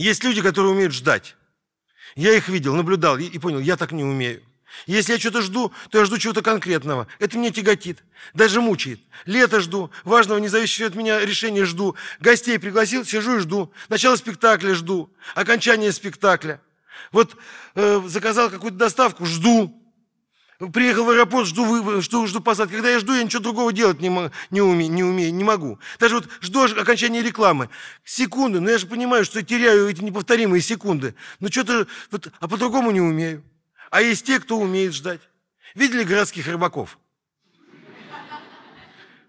Есть люди, которые умеют ждать. Я их видел, наблюдал и, понял, я так не умею. Если я что-то жду, то я жду чего-то конкретного. Это меня тяготит, даже мучает. Лето жду, важного, не зависящего от меня решения жду. Гостей пригласил, сижу и жду. Начало спектакля жду, окончание спектакля. Вот э, заказал какую-то доставку, жду. Приехал в аэропорт, жду, вы- жду, жду посадки. Когда я жду, я ничего другого делать не, мо- не, уме- не умею, не могу. Даже вот жду окончания рекламы. Секунды, но я же понимаю, что я теряю эти неповторимые секунды. Но что-то, вот, а по-другому не умею. А есть те, кто умеет ждать. Видели городских рыбаков?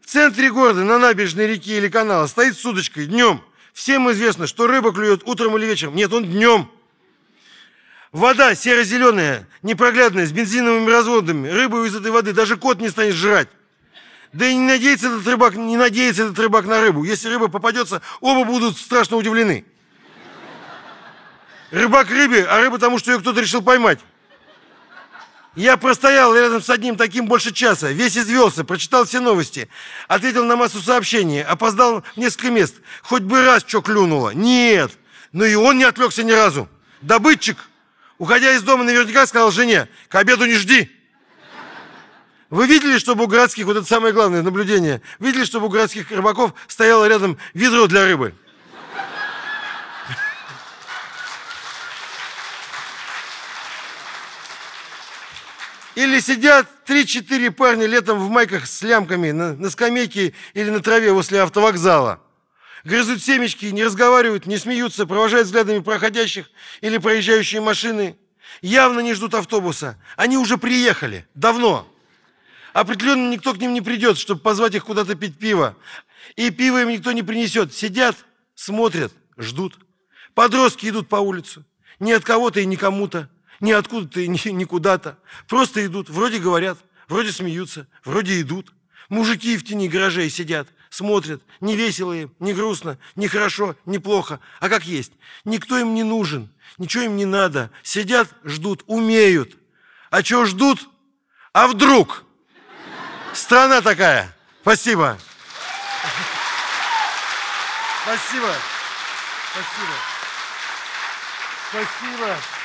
В центре города, на набережной реки или канала, стоит с удочкой днем. Всем известно, что рыба клюет утром или вечером. Нет, он днем. Вода серо-зеленая, непроглядная, с бензиновыми разводами. Рыбу из этой воды даже кот не станет жрать. Да и не надеется этот рыбак, не надеется этот рыбак на рыбу. Если рыба попадется, оба будут страшно удивлены. Рыбак рыбе, а рыба тому, что ее кто-то решил поймать. Я простоял рядом с одним таким больше часа, весь извелся, прочитал все новости, ответил на массу сообщений, опоздал в несколько мест. Хоть бы раз что клюнуло. Нет. Но и он не отвлекся ни разу. Добытчик, уходя из дома, наверняка сказал жене, к обеду не жди. Вы видели, чтобы у городских, вот это самое главное наблюдение, видели, чтобы у городских рыбаков стояло рядом ведро для рыбы? Или сидят 3-4 парня летом в майках с лямками на, на скамейке или на траве возле автовокзала. Грызут семечки, не разговаривают, не смеются, провожают взглядами проходящих или проезжающие машины. Явно не ждут автобуса. Они уже приехали. Давно. Определенно никто к ним не придет, чтобы позвать их куда-то пить пиво. И пиво им никто не принесет. Сидят, смотрят, ждут. Подростки идут по улице. Не от кого-то и не кому-то. Не откуда-то и ни, ни куда-то. Просто идут. Вроде говорят, вроде смеются, вроде идут. Мужики в тени гаражей сидят, смотрят. Не весело им, не грустно, не хорошо, не плохо. А как есть. Никто им не нужен. Ничего им не надо. Сидят, ждут, умеют. А чего ждут? А вдруг? Страна такая. Спасибо. Спасибо. Спасибо. Спасибо.